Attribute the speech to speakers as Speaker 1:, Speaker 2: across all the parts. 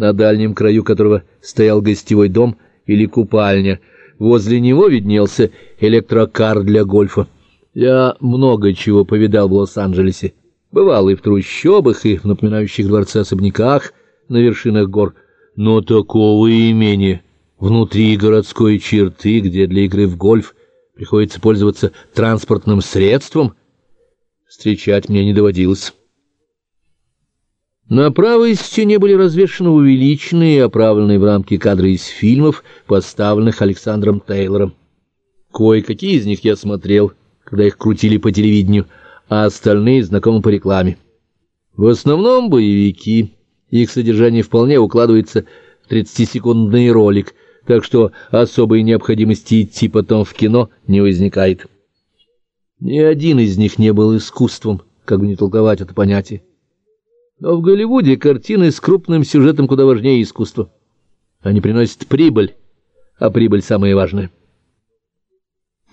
Speaker 1: на дальнем краю которого стоял гостевой дом или купальня. Возле него виднелся электрокар для гольфа. Я много чего повидал в Лос-Анджелесе. Бывал и в трущобах, и в напоминающих дворце особняках на вершинах гор. Но такого имения внутри городской черты, где для игры в гольф приходится пользоваться транспортным средством, встречать мне не доводилось. На правой стене были развешаны увеличенные и оправленные в рамки кадры из фильмов, поставленных Александром Тейлором. Кое-какие из них я смотрел, когда их крутили по телевидению, а остальные знакомы по рекламе. В основном боевики, их содержание вполне укладывается в 30-секундный ролик, так что особой необходимости идти потом в кино не возникает. Ни один из них не был искусством, как бы не толковать это понятие. Но в Голливуде картины с крупным сюжетом куда важнее искусства. Они приносят прибыль, а прибыль самое важное.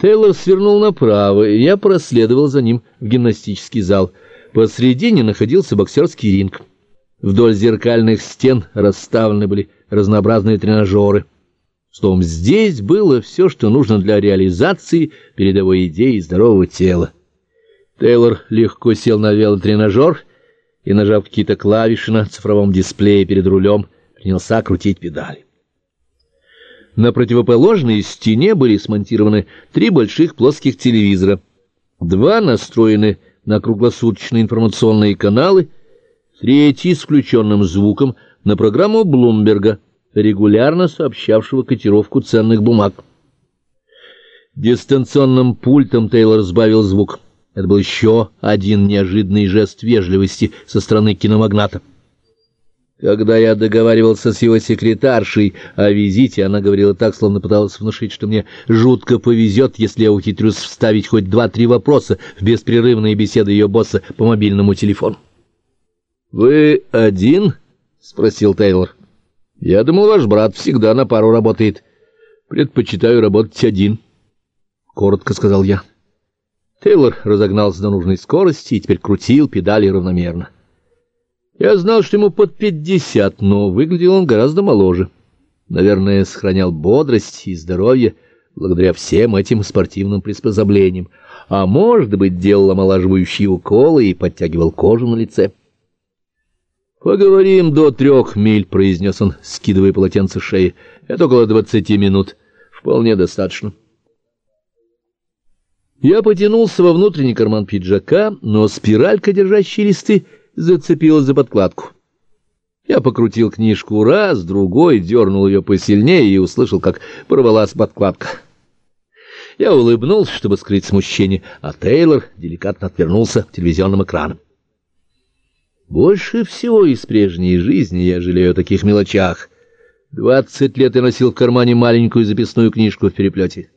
Speaker 1: Тейлор свернул направо, и я проследовал за ним в гимнастический зал. Посредине находился боксерский ринг. Вдоль зеркальных стен расставлены были разнообразные тренажеры. Словом, здесь было все, что нужно для реализации передовой идеи здорового тела. Тейлор легко сел на велотренажер и, нажав какие-то клавиши на цифровом дисплее перед рулем, принялся крутить педали. На противоположной стене были смонтированы три больших плоских телевизора. Два настроены на круглосуточные информационные каналы, третий с включенным звуком на программу Блумберга, регулярно сообщавшего котировку ценных бумаг. Дистанционным пультом Тейлор сбавил звук. Это был еще один неожиданный жест вежливости со стороны киномагната. Когда я договаривался с его секретаршей о визите, она говорила так, словно пыталась внушить, что мне жутко повезет, если я ухитрюсь вставить хоть два-три вопроса в беспрерывные беседы ее босса по мобильному телефону. «Вы один?» — спросил Тейлор. «Я думал, ваш брат всегда на пару работает. Предпочитаю работать один», — коротко сказал я. Тейлор разогнался до нужной скорости и теперь крутил педали равномерно. Я знал, что ему под пятьдесят, но выглядел он гораздо моложе. Наверное, сохранял бодрость и здоровье благодаря всем этим спортивным приспособлениям, а, может быть, делал омолаживающие уколы и подтягивал кожу на лице. «Поговорим до трех миль», — произнес он, скидывая полотенце шеи. «Это около двадцати минут. Вполне достаточно». Я потянулся во внутренний карман пиджака, но спиралька, держащая листы, зацепилась за подкладку. Я покрутил книжку раз, другой, дернул ее посильнее и услышал, как порвалась подкладка. Я улыбнулся, чтобы скрыть смущение, а Тейлор деликатно отвернулся к телевизионным экранам. Больше всего из прежней жизни я жалею о таких мелочах. Двадцать лет я носил в кармане маленькую записную книжку в переплете.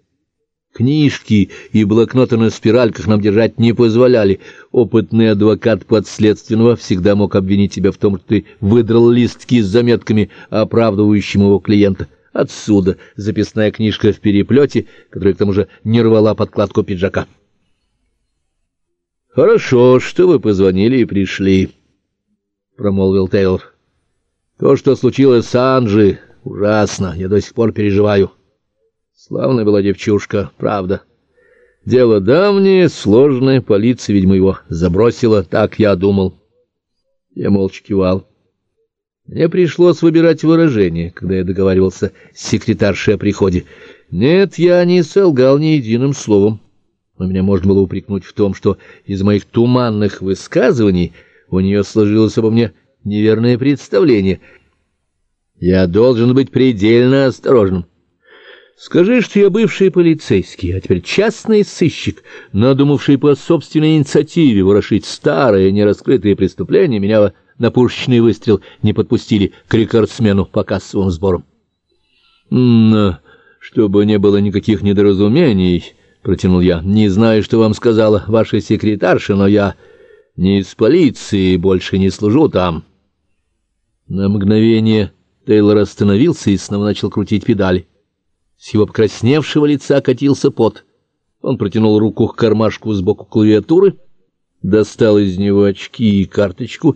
Speaker 1: Книжки и блокноты на спиральках нам держать не позволяли. Опытный адвокат подследственного всегда мог обвинить тебя в том, что ты выдрал листки с заметками, оправдывающим его клиента. Отсюда записная книжка в переплете, которая к тому же не рвала подкладку пиджака. «Хорошо, что вы позвонили и пришли», — промолвил Тейлор. «То, что случилось с Анжи, ужасно, я до сих пор переживаю». Славная была девчушка, правда. Дело давнее, сложное, полиция, видимо, его забросила, так я думал. Я молча кивал. Мне пришлось выбирать выражение, когда я договаривался с секретаршей о приходе. Нет, я не солгал ни единым словом. Но меня можно было упрекнуть в том, что из моих туманных высказываний у нее сложилось обо мне неверное представление. Я должен быть предельно осторожным. Скажи, что я бывший полицейский, а теперь частный сыщик, надумавший по собственной инициативе ворошить старые нераскрытые преступления, меня на пушечный выстрел не подпустили к рекордсмену по кассовым сборам. «М чтобы не было никаких недоразумений», — протянул я, — «не знаю, что вам сказала ваша секретарша, но я не из полиции, больше не служу там». На мгновение Тейлор остановился и снова начал крутить педали. С его покрасневшего лица катился пот. Он протянул руку к кармашку сбоку клавиатуры, достал из него очки и карточку